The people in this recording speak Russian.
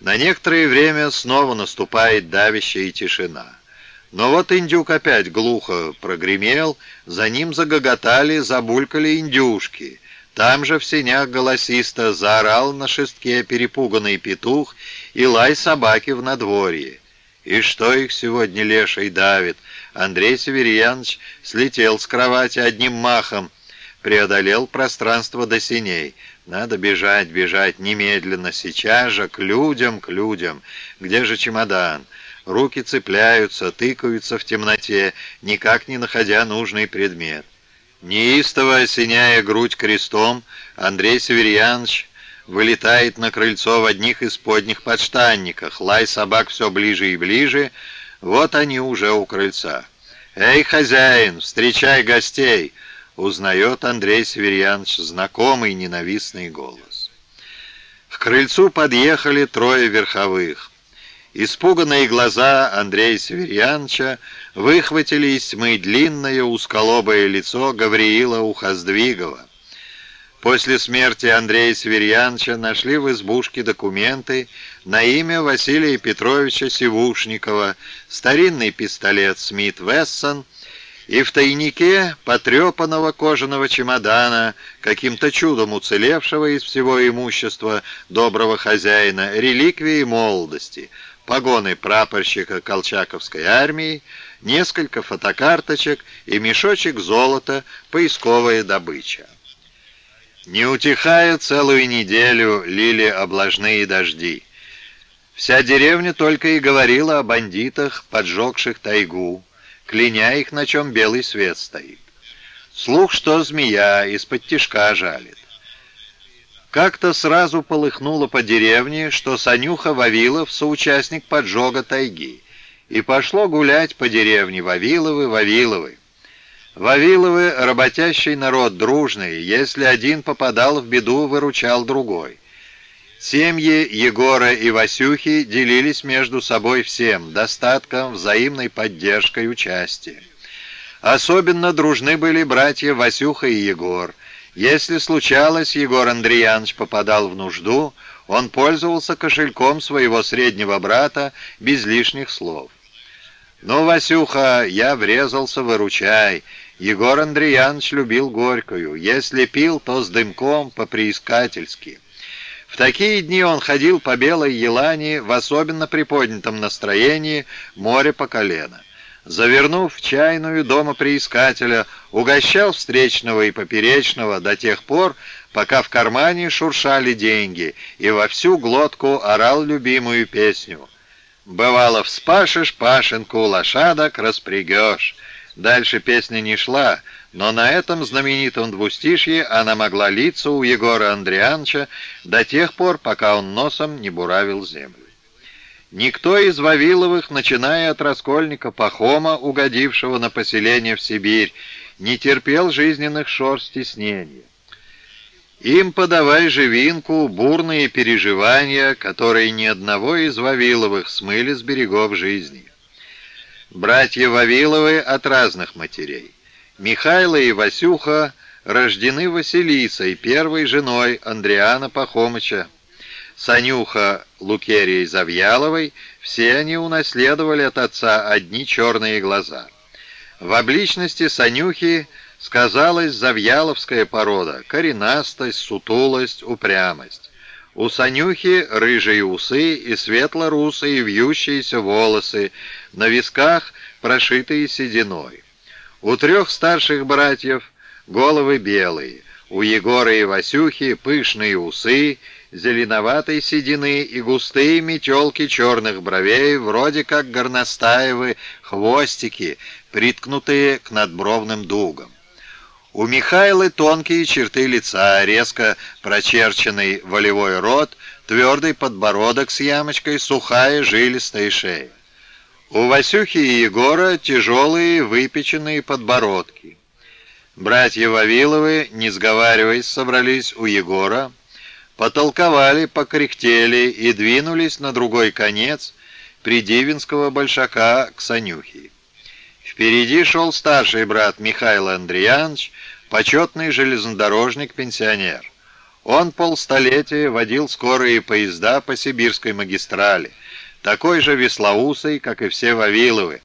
На некоторое время снова наступает давящая тишина. Но вот индюк опять глухо прогремел, за ним загоготали, забулькали индюшки. Там же в сенях голосисто заорал на шестке перепуганный петух и лай собаки в надворье. И что их сегодня леший давит? Андрей Северьянович слетел с кровати одним махом, преодолел пространство до синей. Надо бежать, бежать немедленно, сейчас же, к людям, к людям. Где же чемодан? Руки цепляются, тыкаются в темноте, никак не находя нужный предмет. Неистово осеняя грудь крестом, Андрей Северьянович вылетает на крыльцо в одних из подних подштанниках. Лай собак все ближе и ближе. Вот они уже у крыльца. «Эй, хозяин, встречай гостей!» Узнает Андрей Северьянович знакомый ненавистный голос. К крыльцу подъехали трое верховых. Испуганные глаза Андрея Северьяновича выхватили из тьмы длинное узколобое лицо Гавриила Ухоздвигова. После смерти Андрея Северьяновича нашли в избушке документы на имя Василия Петровича Сивушникова, старинный пистолет Смит Вессон и в тайнике потрепанного кожаного чемодана, каким-то чудом уцелевшего из всего имущества доброго хозяина, реликвии молодости, погоны прапорщика Колчаковской армии, несколько фотокарточек и мешочек золота, поисковая добыча. Не утихая целую неделю лили облажные дожди. Вся деревня только и говорила о бандитах, поджегших тайгу, кляня их, на чем белый свет стоит. Слух, что змея из-под тишка жалит. Как-то сразу полыхнуло по деревне, что Санюха Вавилов соучастник поджога тайги, и пошло гулять по деревне Вавиловы, Вавиловы. Вавиловы — работящий народ дружный, если один попадал в беду, выручал другой. Семьи Егора и Васюхи делились между собой всем, достатком, взаимной поддержкой, участием. Особенно дружны были братья Васюха и Егор. Если случалось, Егор Андреянович попадал в нужду, он пользовался кошельком своего среднего брата без лишних слов. «Ну, Васюха, я врезался, выручай». Егор Андреянович любил горькую. Если пил, то с дымком, по-приискательски. В такие дни он ходил по белой елане в особенно приподнятом настроении, море по колено. Завернув в чайную дома приискателя, угощал встречного и поперечного до тех пор, пока в кармане шуршали деньги, и во всю глотку орал любимую песню. «Бывало, вспашешь пашенку, лошадок распрягешь». Дальше песня не шла, но на этом знаменитом двустишье она могла литься у Егора Андриановича до тех пор, пока он носом не буравил землю. Никто из Вавиловых, начиная от раскольника Пахома, угодившего на поселение в Сибирь, не терпел жизненных шор стеснения. Им подавай живинку, бурные переживания, которые ни одного из Вавиловых смыли с берегов жизни. Братья Вавиловы от разных матерей. Михайло и Васюха рождены Василисой, первой женой Андриана Пахомыча. Санюха Лукерией Завьяловой, все они унаследовали от отца одни черные глаза. В обличности Санюхи сказалась завьяловская порода, коренастость, сутулость, упрямость. У Санюхи рыжие усы и светло-русые вьющиеся волосы, на висках прошитые сединой. У трех старших братьев головы белые, у Егора и Васюхи пышные усы, зеленоватой седины и густые метелки черных бровей, вроде как горностаевы хвостики, приткнутые к надбровным дугам. У Михайлы тонкие черты лица, резко прочерченный волевой рот, твердый подбородок с ямочкой, сухая жилистая шея. У Васюхи и Егора тяжелые выпеченные подбородки. Братья Вавиловы, не сговариваясь, собрались у Егора, потолковали, покряхтели и двинулись на другой конец придивинского большака к Санюхе. Впереди шел старший брат Михаил Андреянович, почетный железнодорожник-пенсионер. Он полстолетия водил скорые поезда по сибирской магистрали, такой же веслоусой, как и все Вавиловы,